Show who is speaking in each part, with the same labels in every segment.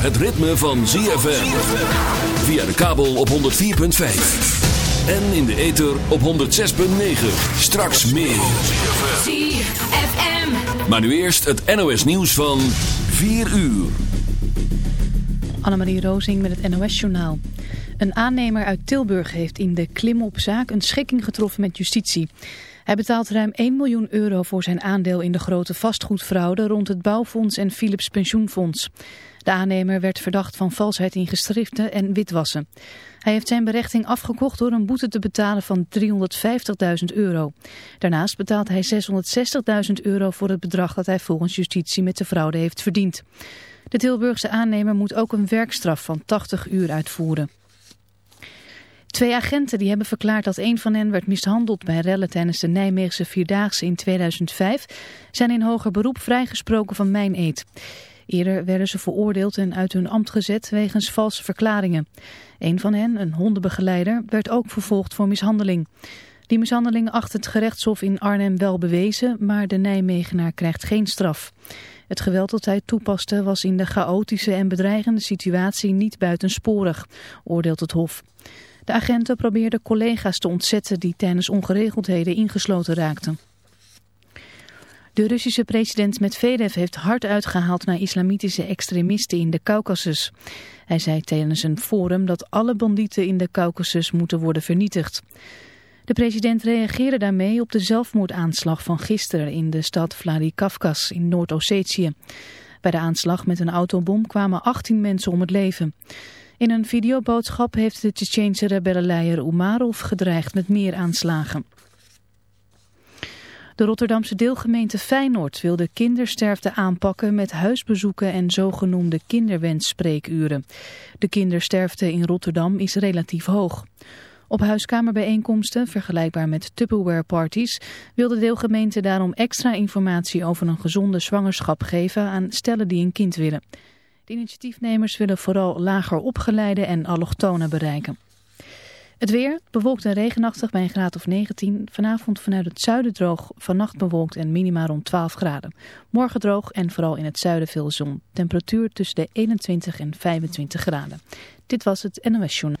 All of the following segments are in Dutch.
Speaker 1: het ritme van ZFM. Via de kabel op 104.5. En in de ether op 106.9. Straks meer.
Speaker 2: ZFM.
Speaker 1: Maar nu eerst het NOS nieuws van 4 uur.
Speaker 3: Annemarie Rozing met het NOS-journaal. Een aannemer uit Tilburg heeft in de klimopzaak een schikking getroffen met justitie. Hij betaalt ruim 1 miljoen euro voor zijn aandeel in de grote vastgoedfraude rond het bouwfonds en Philips pensioenfonds. De aannemer werd verdacht van valsheid in geschriften en witwassen. Hij heeft zijn berechting afgekocht door een boete te betalen van 350.000 euro. Daarnaast betaalt hij 660.000 euro voor het bedrag dat hij volgens justitie met de fraude heeft verdiend. De Tilburgse aannemer moet ook een werkstraf van 80 uur uitvoeren. Twee agenten die hebben verklaard dat een van hen werd mishandeld bij rellen tijdens de Nijmeegse Vierdaagse in 2005 zijn in hoger beroep vrijgesproken van mijn eed. Eerder werden ze veroordeeld en uit hun ambt gezet wegens valse verklaringen. Een van hen, een hondenbegeleider, werd ook vervolgd voor mishandeling. Die mishandeling acht het gerechtshof in Arnhem wel bewezen, maar de Nijmegenaar krijgt geen straf. Het geweld dat hij toepaste was in de chaotische en bedreigende situatie niet buitensporig, oordeelt het hof. De agenten probeerden collega's te ontzetten die tijdens ongeregeldheden ingesloten raakten. De Russische president Medvedev heeft hard uitgehaald naar islamitische extremisten in de Caucasus. Hij zei tijdens een forum dat alle bandieten in de Caucasus moeten worden vernietigd. De president reageerde daarmee op de zelfmoordaanslag van gisteren in de stad Vladikavkaz in Noord-Ossetië. Bij de aanslag met een autobom kwamen 18 mensen om het leven. In een videoboodschap heeft de Tsjetsjeense rebellenleider Umarov gedreigd met meer aanslagen. De Rotterdamse deelgemeente Feyenoord wil de kindersterfte aanpakken met huisbezoeken en zogenoemde kinderwensspreekuren. De kindersterfte in Rotterdam is relatief hoog. Op huiskamerbijeenkomsten, vergelijkbaar met Tupperware parties, wil de deelgemeente daarom extra informatie over een gezonde zwangerschap geven aan stellen die een kind willen. De initiatiefnemers willen vooral lager opgeleide en allochtonen bereiken. Het weer, bewolkt en regenachtig bij een graad of 19. Vanavond vanuit het zuiden droog, vannacht bewolkt en minima rond 12 graden. Morgen droog en vooral in het zuiden veel zon. Temperatuur tussen de 21 en 25 graden. Dit was het NOS Journaal.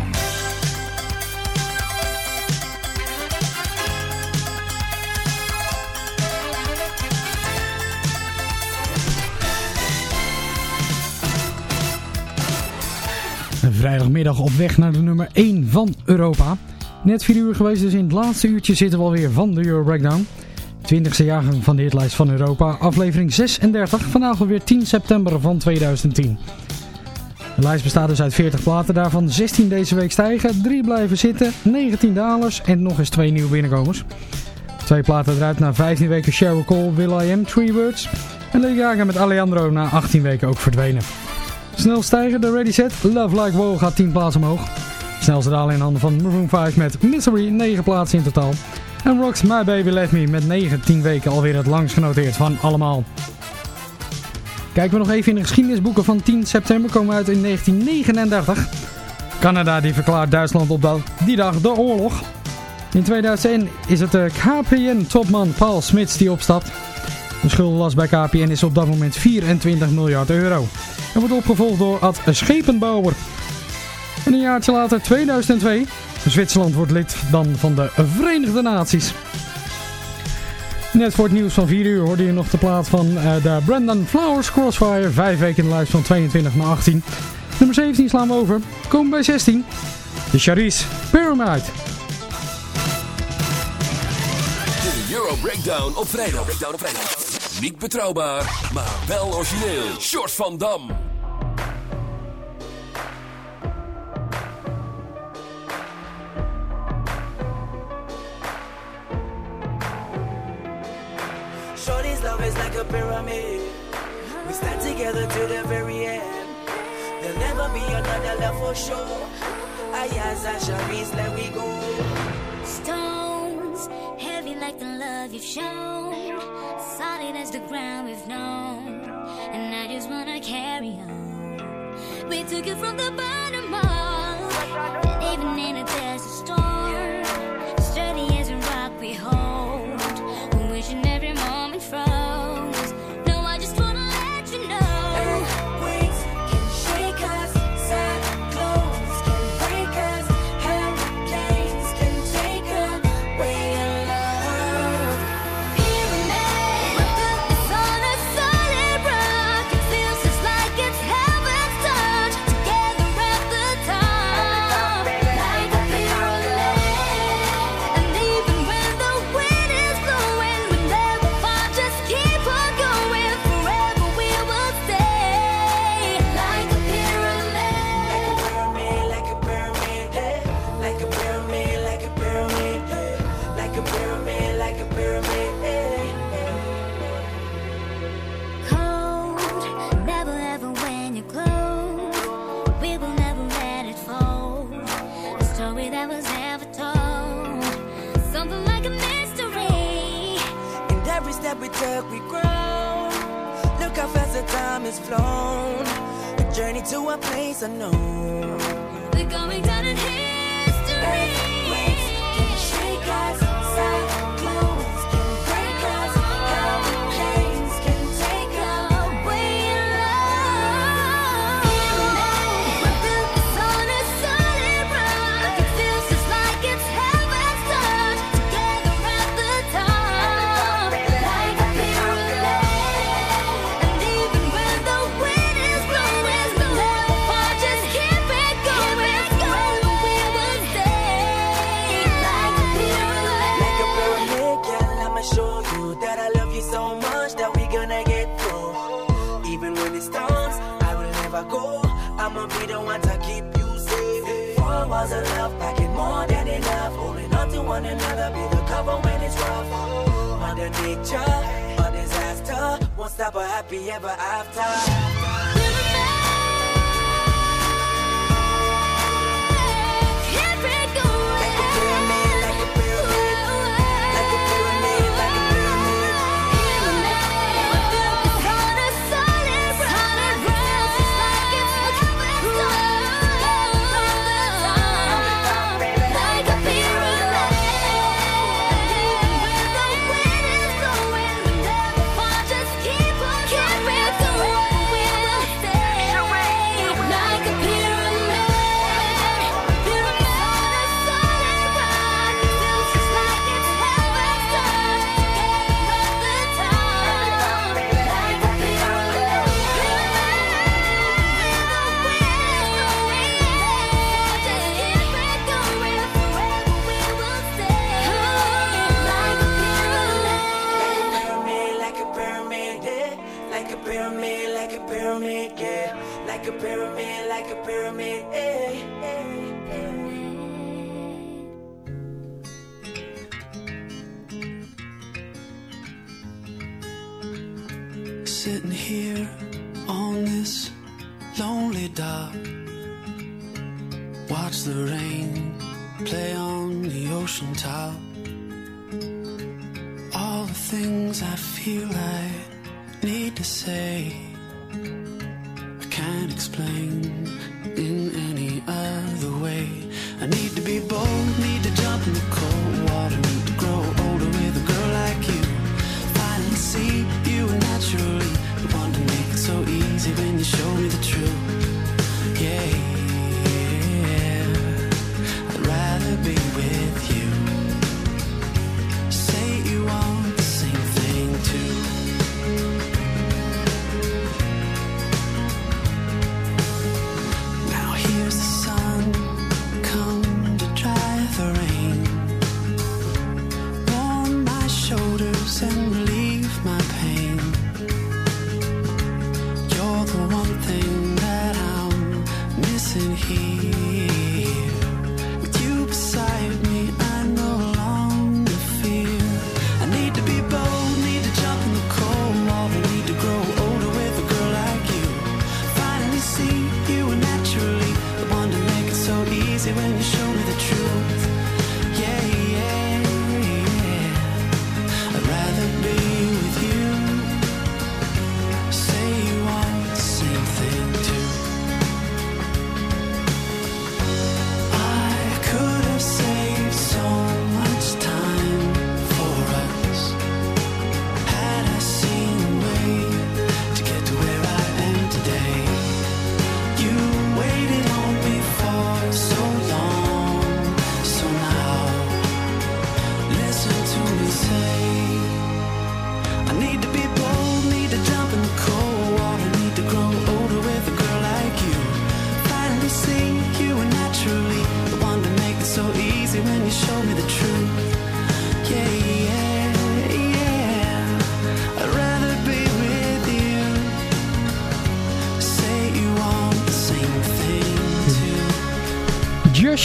Speaker 4: Vrijdagmiddag op weg naar de nummer 1 van Europa. Net 4 uur geweest, dus in het laatste uurtje zitten we alweer van de Euro Breakdown. 20e jaargang van de hitlijst van Europa, aflevering 36, vandaag alweer 10 september van 2010. De lijst bestaat dus uit 40 platen, daarvan 16 deze week stijgen, 3 blijven zitten, 19 dalers en nog eens 2 nieuwe binnenkomers. Twee platen eruit na 15 weken Sheryl Cole, Will I Am, Three Words. En Lady Gaga met Alejandro na 18 weken ook verdwenen. Snel stijgen, de Ready Set, Love Like Wow gaat 10 plaatsen omhoog. Snelste dalen in handen van Maroon 5 met Misery, 9 plaatsen in totaal. En Rocks My Baby Let Me met 19 weken alweer het langst genoteerd van allemaal. Kijken we nog even in de geschiedenisboeken van 10 september, komen we uit in 1939. Canada die verklaart Duitsland op die dag de oorlog. In 2001 is het de KPN-topman Paul Smits die opstapt. De schuldenlast bij KPN is op dat moment 24 miljard euro. En wordt opgevolgd door Ad Schepenbouwer. En een jaartje later, 2002, Zwitserland wordt lid dan van de Verenigde Naties. Net voor het nieuws van 4 uur hoorde je nog de plaat van uh, de Brandon Flowers Crossfire. Vijf weken in de lijst van 22 naar 18. Nummer 17 slaan we over. Komen bij 16. De Charisse Pyramide.
Speaker 1: De Euro Breakdown op vrijdag. Breakdown op vrijdag. Niet betrouwbaar, maar wel origineel. Short van Dam.
Speaker 5: Shorty's love is like a pyramid. We stand together to the very end. There'll never be another love for sure. Ayaz and Sharice, let we go.
Speaker 6: Stones heavy like the love you've shown. Solid as the ground we've known. And I just wanna carry on. We took it from the bottom up. And even in a desert storm, sturdy as a rock we hold.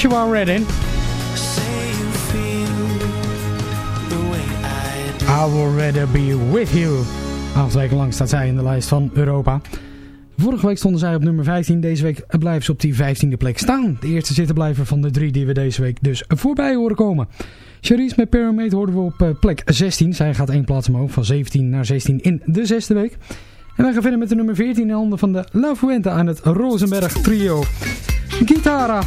Speaker 4: Joshua
Speaker 7: way I
Speaker 4: will rather be with you. Acht weken lang staat zij in de lijst van Europa. Vorige week stonden zij op nummer 15. Deze week blijven ze op die 15e plek staan. De eerste zittenblijver van de drie die we deze week dus voorbij horen komen. Charisse met Pyramid hoorden we op eh, plek 16. Zij gaat één plaats omhoog van 17 naar 16 in de zesde week. En wij gaan verder met de nummer 14 in handen van de La Fuente aan het Rosenberg trio. Gitara.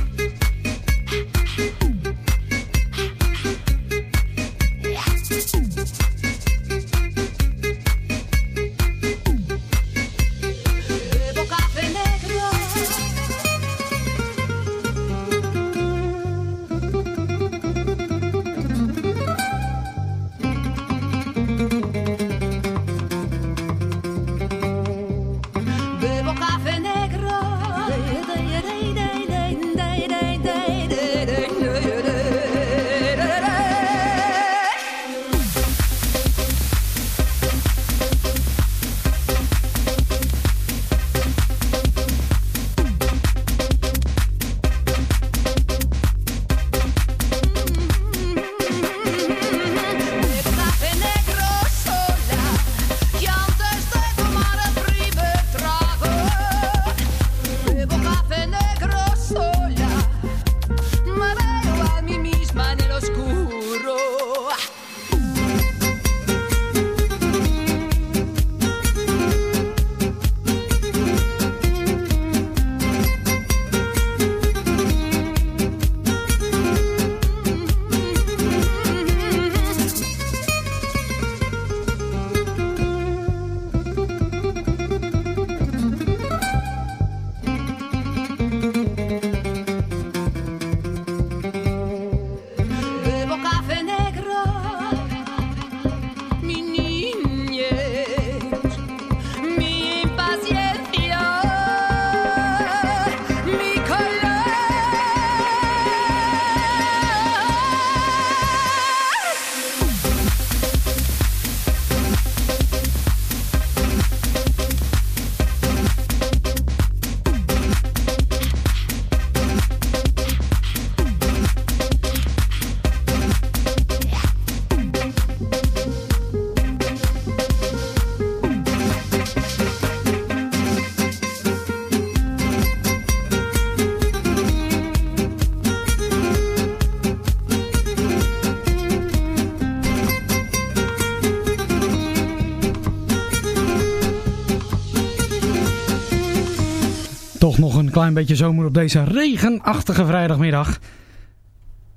Speaker 4: Klein beetje zomer op deze regenachtige vrijdagmiddag.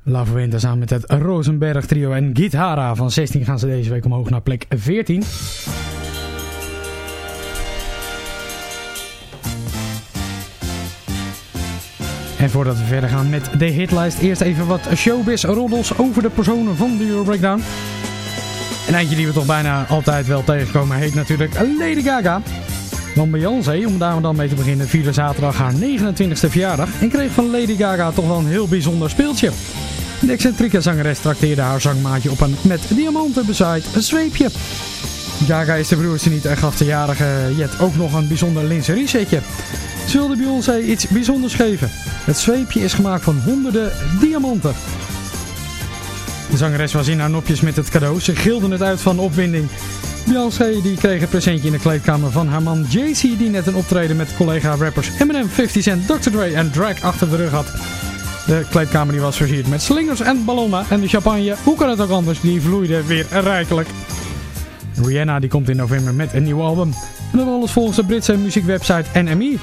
Speaker 4: La Fuente samen met het Rosenberg trio en Gitara. Van 16 gaan ze deze week omhoog naar plek 14. En voordat we verder gaan met de hitlijst, eerst even wat showbiz-roddels over de personen van de Euro Breakdown. Een eindje die we toch bijna altijd wel tegenkomen heet natuurlijk Lady Gaga. Want Beyoncé, om daar dan mee te beginnen, vierde zaterdag haar 29e verjaardag en kreeg van Lady Gaga toch wel een heel bijzonder speeltje. De excentrieke zangeres trakteerde haar zangmaatje op een met diamanten bezaaid zweepje. Gaga is de broertje niet en gaf de jarige Jet ook nog een bijzonder lingeriesetje. Ze wilde Beyoncé iets bijzonders geven. Het zweepje is gemaakt van honderden diamanten. De zangeres was in haar nopjes met het cadeau. Ze gilden het uit van opwinding. Beyoncé die kreeg een presentje in de kleedkamer van haar man Jay-Z... die net een optreden met collega-rappers Eminem, 50 Cent, Dr. Dre en Drake achter de rug had. De kleedkamer die was versierd met slingers en ballonnen en de champagne, hoe kan het ook anders, die vloeide weer rijkelijk. Rihanna die komt in november met een nieuw album. En dat alles volgens de Britse muziekwebsite NME.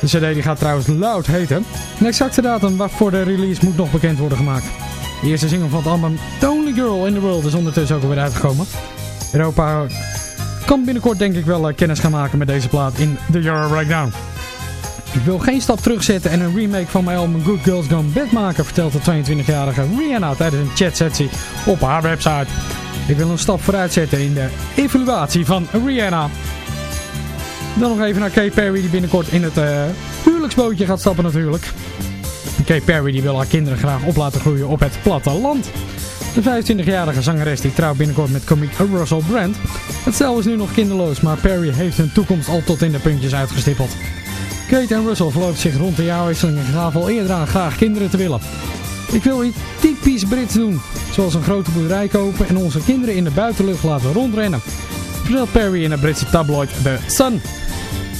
Speaker 4: De cd die gaat trouwens Loud heten. Een exacte datum waarvoor de release moet nog bekend worden gemaakt. De eerste single van het album The Only Girl in the World is ondertussen ook alweer uitgekomen. Europa kan binnenkort denk ik wel eh, kennis gaan maken met deze plaat in The Euro Breakdown. Ik wil geen stap terugzetten en een remake van mijn album Good Girls Gone Bad maken, vertelt de 22-jarige Rihanna tijdens een chatsessie op haar website. Ik wil een stap vooruit zetten in de evaluatie van Rihanna. Dan nog even naar Kay Perry die binnenkort in het eh, huwelijksbootje gaat stappen natuurlijk. Kate Perry die wil haar kinderen graag op laten groeien op het platteland. De 25-jarige zangeres die trouwt binnenkort met komiek Russell Brand. Het stel is nu nog kinderloos, maar Perry heeft hun toekomst al tot in de puntjes uitgestippeld. Kate en Russell verloopt zich rond de jaarwisseling en gaven al eerder aan graag kinderen te willen. Ik wil iets typisch Brits doen, zoals een grote boerderij kopen en onze kinderen in de buitenlucht laten rondrennen. Vertelt Perry in de Britse tabloid The Sun.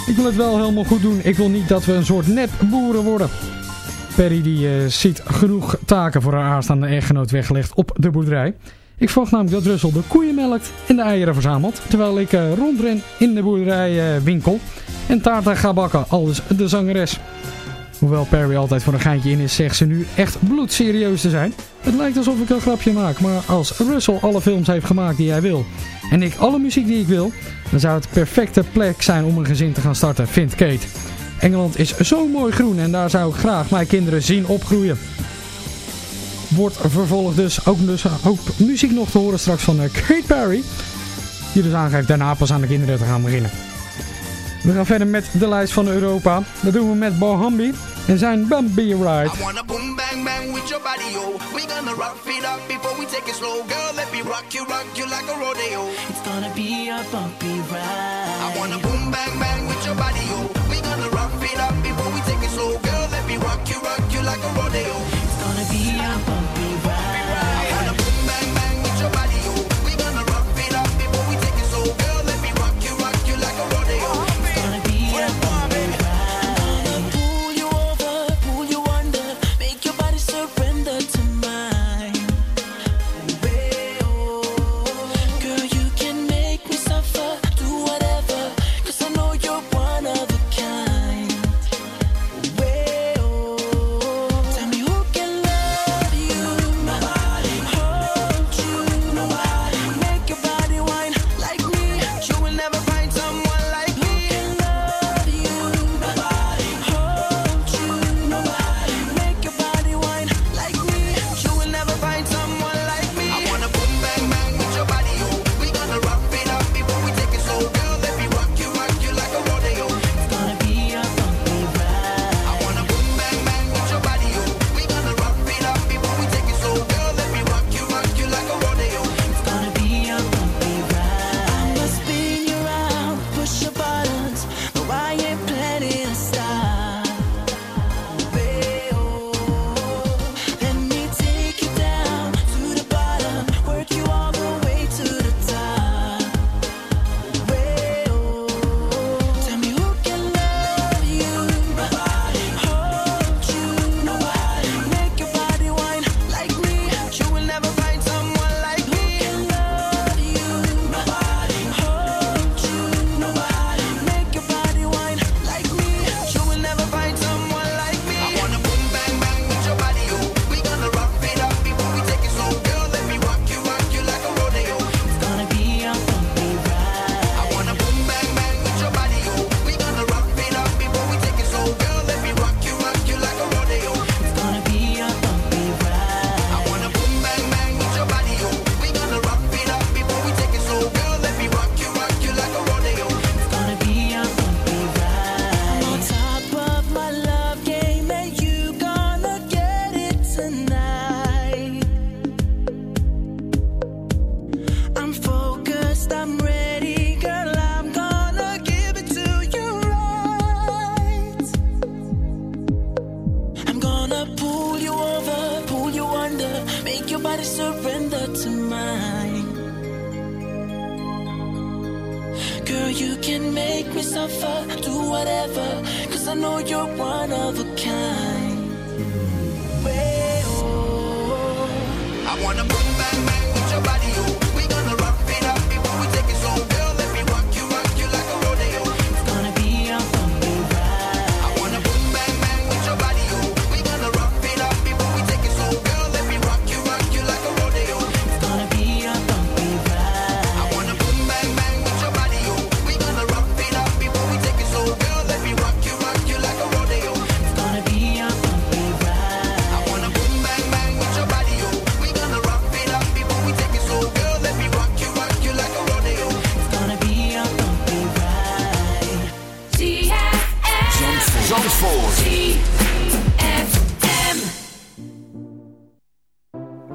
Speaker 4: Ik wil het wel helemaal goed doen, ik wil niet dat we een soort nepboeren worden. Perry die eh, ziet genoeg taken voor haar aanstaande echtgenoot weggelegd op de boerderij. Ik verwacht namelijk dat Russell de koeien melkt en de eieren verzamelt. Terwijl ik eh, rondren in de boerderijwinkel en taarten ga bakken, aldus de zangeres. Hoewel Perry altijd voor een geintje in is, zegt ze nu echt bloedserieus te zijn. Het lijkt alsof ik een grapje maak, maar als Russell alle films heeft gemaakt die hij wil en ik alle muziek die ik wil, dan zou het perfecte plek zijn om een gezin te gaan starten, vindt Kate. Engeland is zo mooi groen en daar zou ik graag mijn kinderen zien opgroeien. Wordt vervolgd dus ook, dus ook muziek nog te horen straks van eh, Kate Perry. Die dus aangeeft daarna pas aan de kinderen te gaan beginnen. We gaan verder met de lijst van Europa. Dat doen we met Bohambi en zijn Bambi Ride.
Speaker 8: I wanna boom bang bang with your body, yo. We gonna rock it up before we take it slow, girl. Let me rock you, rock you like a rodeo.
Speaker 5: It's gonna be a bumpy ride.
Speaker 8: I wanna boom bang bang with your body, yo. Rock you, rock you like a rodeo.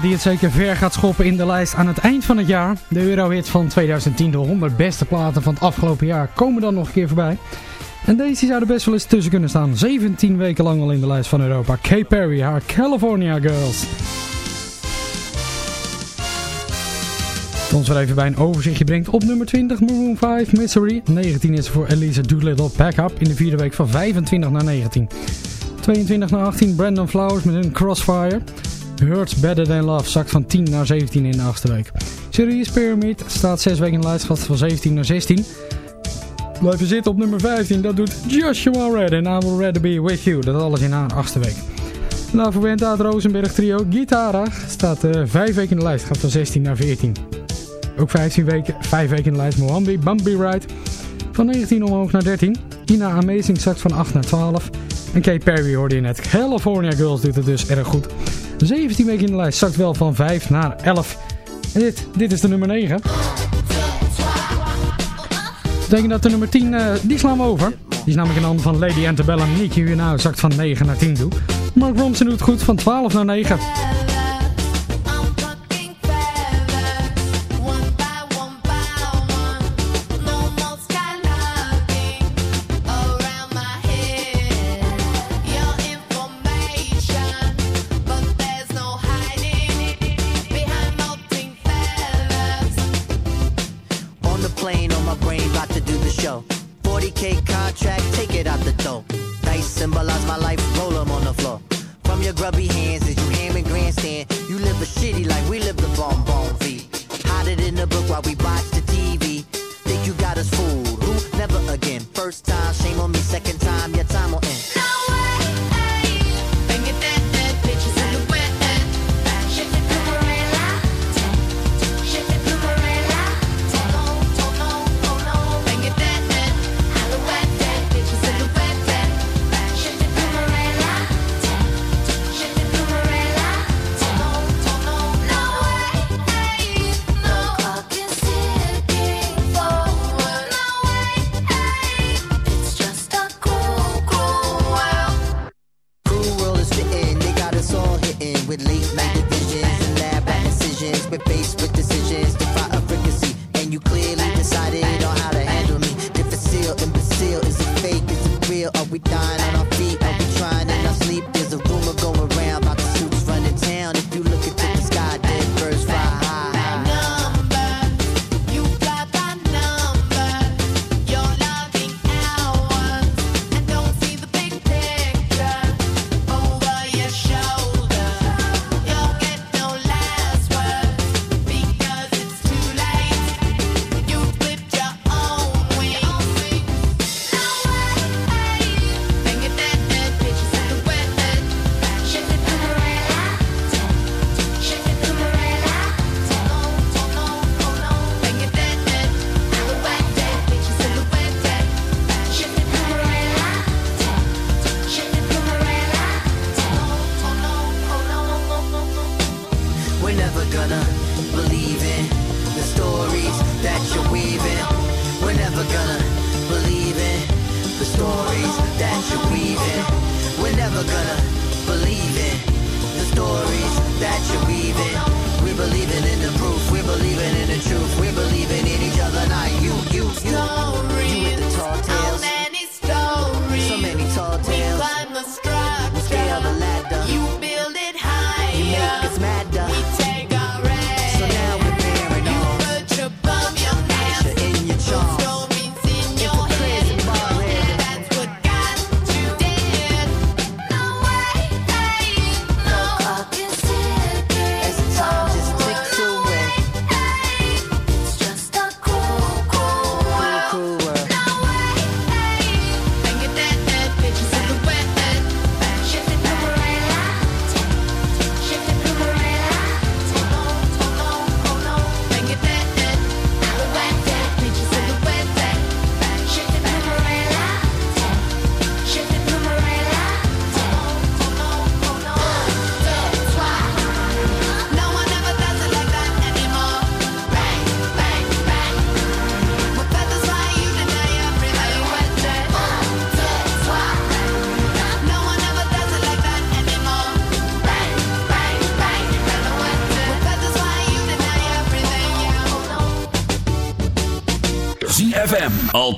Speaker 4: Die het zeker ver gaat schoppen in de lijst aan het eind van het jaar. De Eurohit van 2010, de 100 beste platen van het afgelopen jaar, komen dan nog een keer voorbij. En deze zou er best wel eens tussen kunnen staan. 17 weken lang al in de lijst van Europa. Kay Perry, haar California Girls. Ons weer even bij een overzichtje brengt. Op nummer 20 Maroon 5 Misery. 19 is voor Elisa Doolittle Pack Up in de vierde week van 25 naar 19. 22 naar 18 Brandon Flowers met een Crossfire. Hurts Better Than Love zakt van 10 naar 17 in de achtste week. Serious Pyramid staat 6 weken in de lijst, gaat van 17 naar 16. Blijven zitten op nummer 15, dat doet Joshua Red en I Will Rather Be With You. Dat alles in haar achtste week. Bent het Rosenberg trio Guitara. Staat uh, 5 weken in de lijst, gaat van 16 naar 14. Ook 15 weken, 5 weken in de lijst Mohambi Bumpy Ride. Van 19 omhoog naar 13. Ina Amazing zakt van 8 naar 12. En Kate Perry hoorde je net. California Girls doet het dus erg goed. 17 weken in de lijst zakt wel van 5 naar 11. En dit, dit is de nummer 9. Dat betekent dat de nummer 10, uh, die slaan we over. Die is namelijk in handen van Lady Antebellum. Nicky nou zakt van 9 naar 10 toe. Mark Ronson doet goed van 12 naar 9.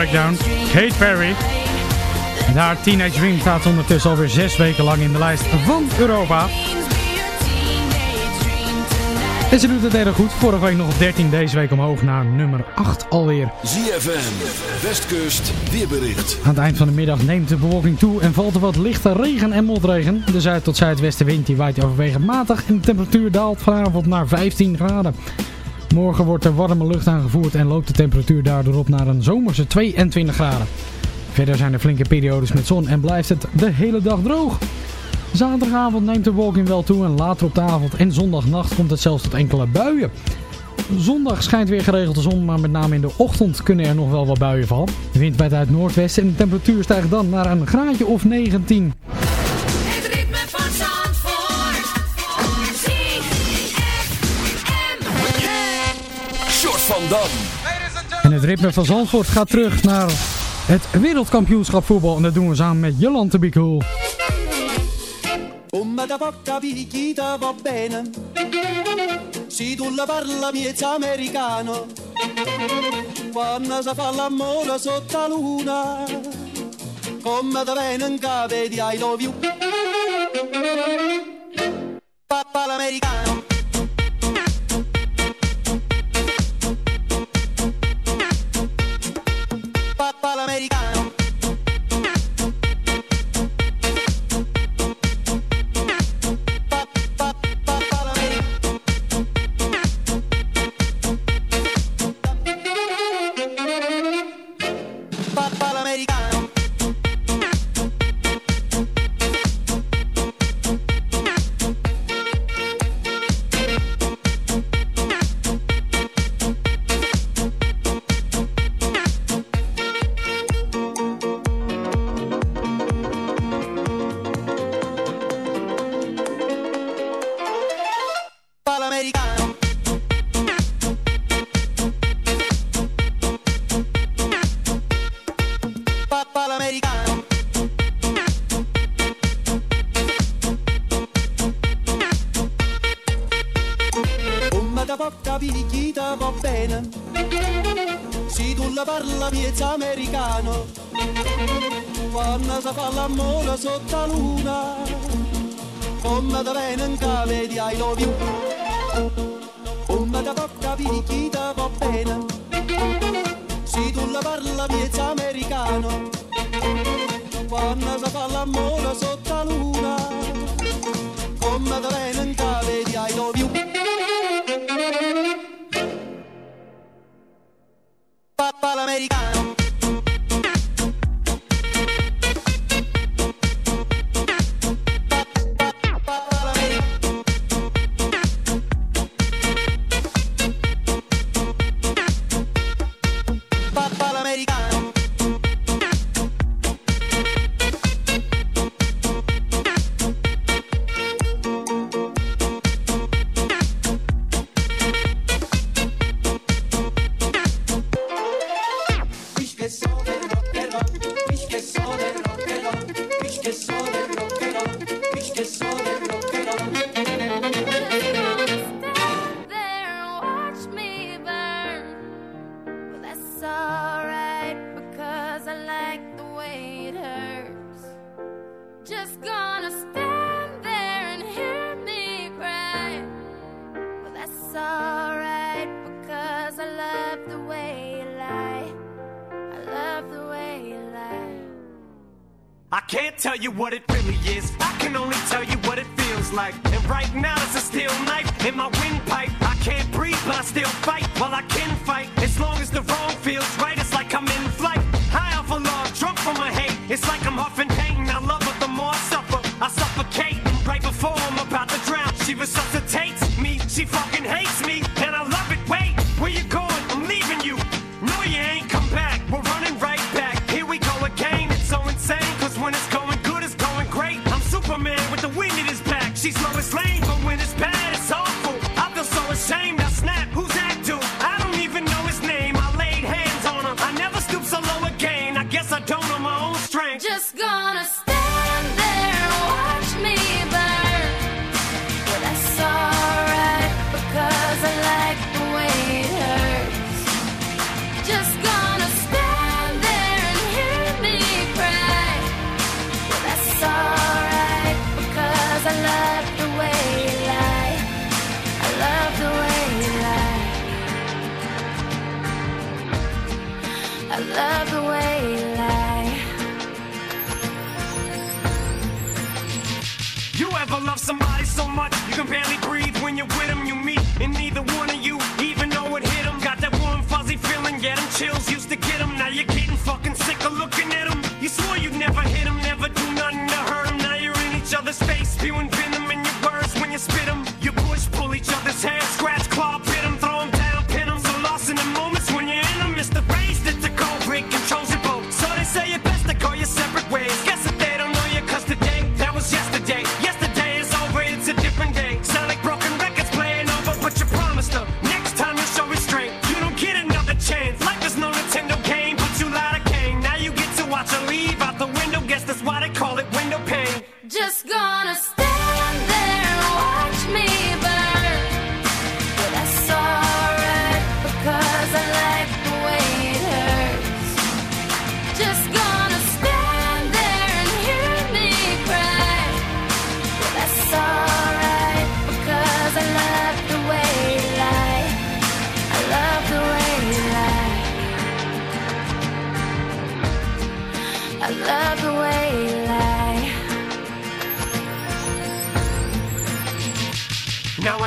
Speaker 4: Breakdown, Kate Perry. En haar Teenage Dream staat ondertussen alweer zes weken lang in de lijst van Europa. En ze doet het erg goed. Vorige week nog op 13, deze week omhoog naar nummer 8 alweer.
Speaker 1: ZFM, Westkust, weerbericht.
Speaker 4: Aan het eind van de middag neemt de bewolking toe en valt er wat lichte regen en motregen. De zuid- tot zuidwestenwind die waait overwegend matig en de temperatuur daalt vanavond naar 15 graden. Morgen wordt er warme lucht aangevoerd en loopt de temperatuur daardoor op naar een zomerse 22 graden. Verder zijn er flinke periodes met zon en blijft het de hele dag droog. Zaterdagavond neemt de bewolking wel toe en later op de avond en zondagnacht komt het zelfs tot enkele buien. Zondag schijnt weer geregeld de zon, maar met name in de ochtend kunnen er nog wel wat buien vallen. De wind waait uit noordwesten en de temperatuur stijgt dan naar een graadje of 19.
Speaker 2: Van
Speaker 1: Dam.
Speaker 4: En het ritme van Zandvoort gaat terug naar het wereldkampioenschap voetbal. En dat doen we samen met Jolante Be Cool.
Speaker 9: Come da porta picchita va bene Se tu la parla miezza americano Quando si fa l'amore sotto la luna Come da viene in capo di I love you Papà l'americano picchita va bene. Se tu la parla miezza americano Quando si fa l'amore sotto la luna Come da viene in capo di I love you. Papà l'americano
Speaker 10: she's low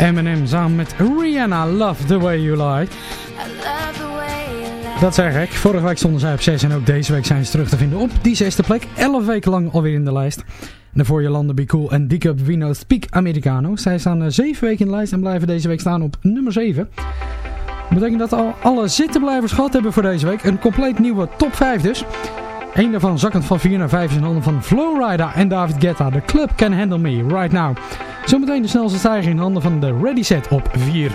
Speaker 4: Eminem samen met Rihanna, Love The Way You
Speaker 6: Like.
Speaker 4: Dat zeg ik. Vorige week stonden zij op 6 en ook deze week zijn ze terug te vinden op die zesde plek. 11 weken lang alweer in de lijst. Daarvoor landen Be Cool en Dieke Vino Speak Americano. Zij staan eh, 7 weken in de lijst en blijven deze week staan op nummer 7. Dat betekent dat al alle zittenblijvers gehad hebben voor deze week. Een compleet nieuwe top 5 dus. Eén daarvan zakkend van 4 naar 5 is in handen van Flowrider en David Guetta. The Club Can Handle Me Right Now. Zometeen de snelste stijger in handen van de Ready Set op 4.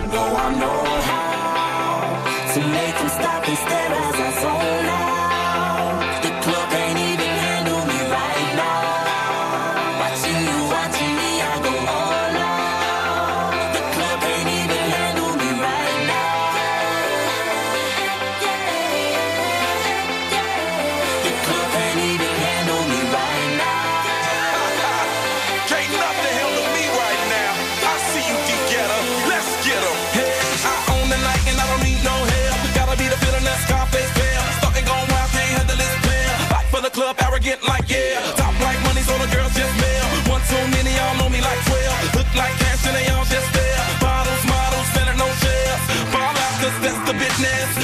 Speaker 11: like cash and they all just there. Bottles, models, selling no shares. Fall out, cause that's the business.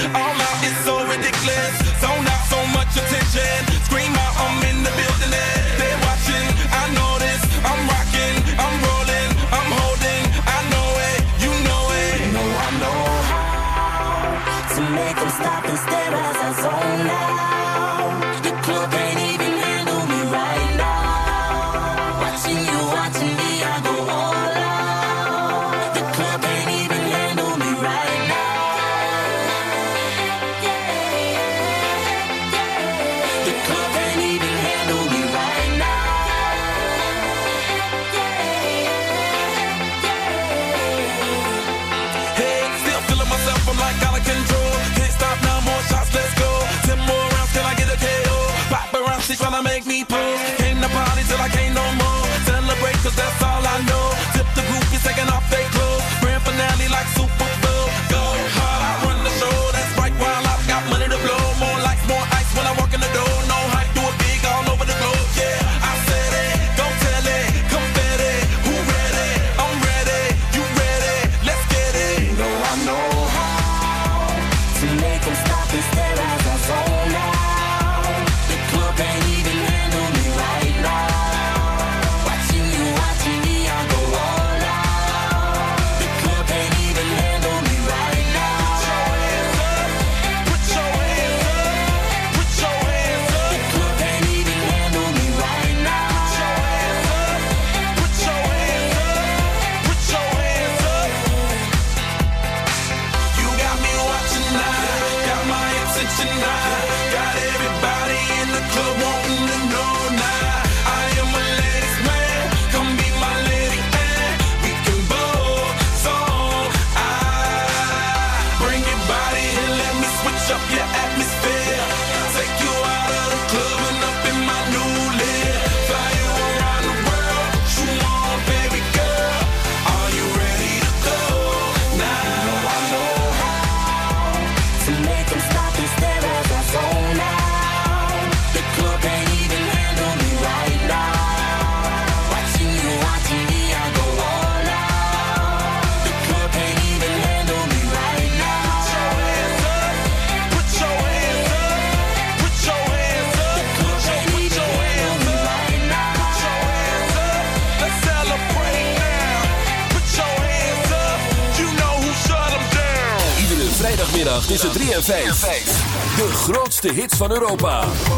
Speaker 1: Van Europa.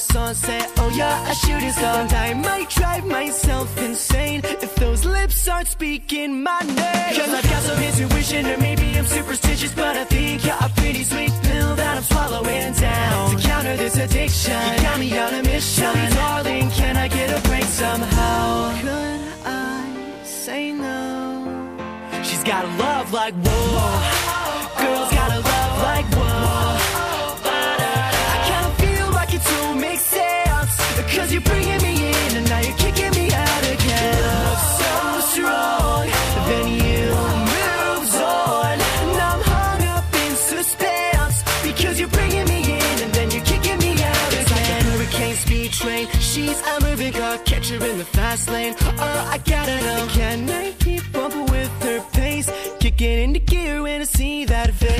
Speaker 12: A sunset. Oh, yeah, a shooting star. And I might drive myself insane if those lips aren't speaking my name. Cause I've got some intuition, or maybe I'm superstitious, but I think you're a pretty sweet pill that I'm swallowing down. To counter this addiction, you got me on a mission. Tell me, darling, can I get a break somehow? Could I say no? She's got a love like whoa. Cause you're bringing me in and now you're kicking me out again. Love so strong, then you moves on. And I'm hung up in suspense. Because you're bringing me in and then you're kicking me out again. It's like a hurricane speed train. She's a moving car, catch her in the fast lane. Oh, I gotta know. Can I keep up with her pace? Kicking into gear when I see that face.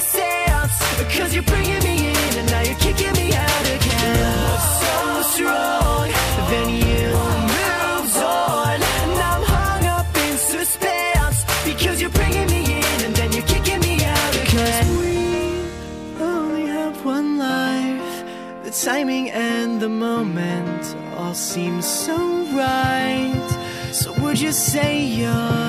Speaker 12: Make sense. Cause you're bringing me in and now you're kicking me out again. Love so strong, then you moves on. And I'm hung up in suspense. Because you're bringing me in and then you're kicking me out again. Because we only have one life. The timing and the moment all seem so right. So would you say your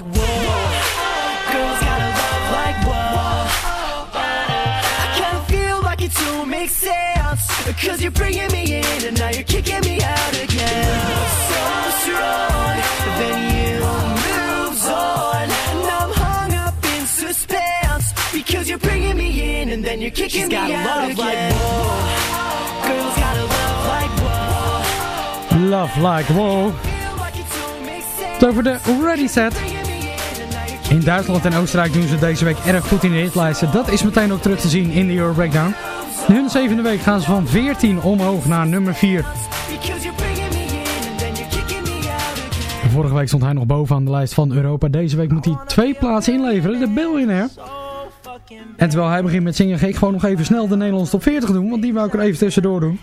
Speaker 12: like whoa. Girls got a love like whoa. I kinda feel like it don't make sense. Cause you're bringing me in and now you're kicking me out again. So strong, then you moves on. And I'm hung up in suspense. Because you're bringing me in and then you're kicking
Speaker 13: She's
Speaker 12: me
Speaker 13: got
Speaker 12: out
Speaker 13: love
Speaker 12: again.
Speaker 13: like
Speaker 12: whoa. Girls got a love like whoa.
Speaker 4: Love Like Wow. Het over de Ready Set. In Duitsland en Oostenrijk doen ze deze week erg goed in de hitlijsten. Dat is meteen ook terug te zien in de Euro Breakdown. In hun zevende week gaan ze van 14 omhoog naar nummer 4. Vorige week stond hij nog bovenaan de lijst van Europa. Deze week moet hij twee plaatsen inleveren. De Billionaire. En terwijl hij begint met zingen, ga ik gewoon nog even snel de Nederlandse top 40 doen. Want die wou ik er even tussendoor doen.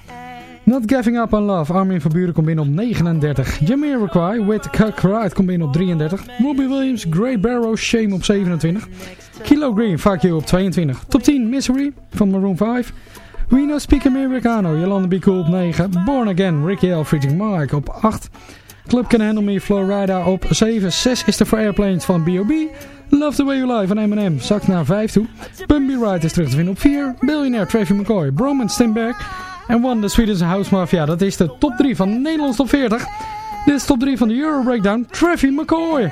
Speaker 4: Not Giving Up on Love. Armin van Buren komt binnen op 39. Jamiroquai with Cut Ride komt binnen op 33. Robbie Williams, Grey Barrow, Shame op 27. Kilo Green, Fuck You op 22. Top 10, Misery van Maroon 5. We Know Speak Americano, Yolanda Be Cool op 9. Born Again, Ricky L. Freaking Mike op 8. Club Can Handle Me, Florida op 7. 6 is er voor Airplanes van B.O.B. Love The Way You Lie van Eminem zakt naar 5 toe. Bumby Ride is terug te vinden op 4. Billionaire Travis McCoy, Broman Stimberg. En One, The Swedish House Mafia. Dat is de top 3 van de Nederlandse top 40. Dit is top 3 van de Euro Breakdown. Travis McCoy.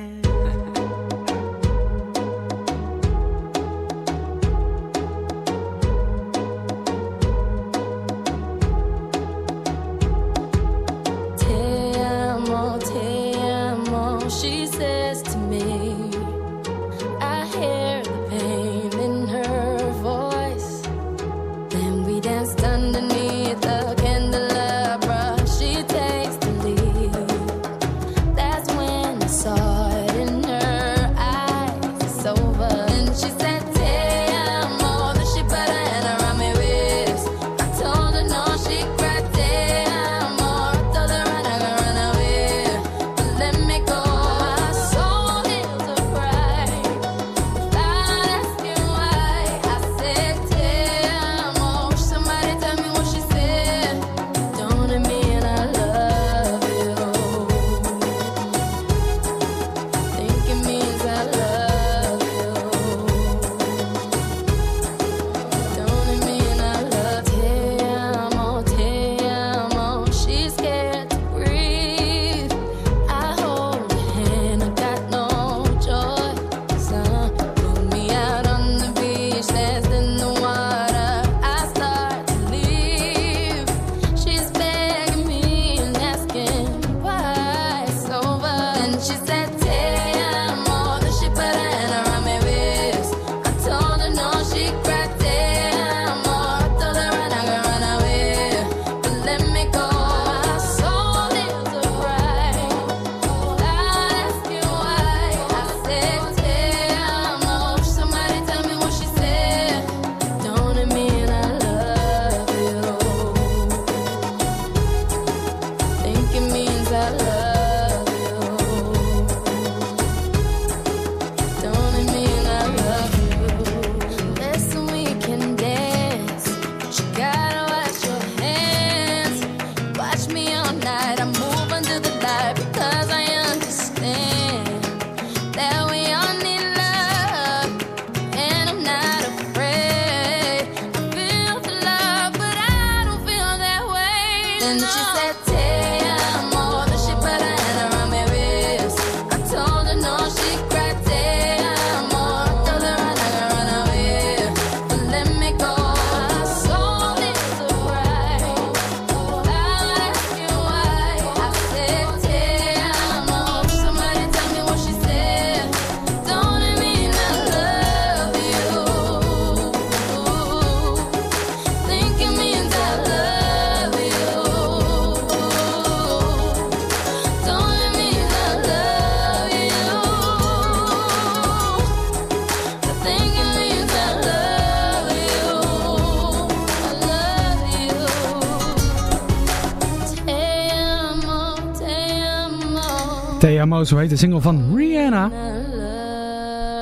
Speaker 4: Zo heet de single van Rihanna.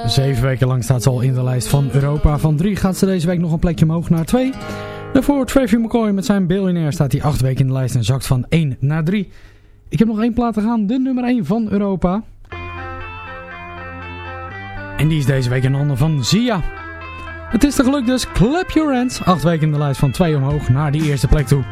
Speaker 4: Zeven weken lang staat ze al in de lijst van Europa. Van drie gaat ze deze week nog een plekje omhoog naar twee. Daarvoor Travis McCoy met zijn Billionaire staat hij acht weken in de lijst en zakt van 1 naar 3. Ik heb nog één plaat te gaan, de nummer 1 van Europa. En die is deze week in handen van Zia. Het is te geluk dus, clap your hands. Acht weken in de lijst van 2 omhoog naar die eerste plek toe.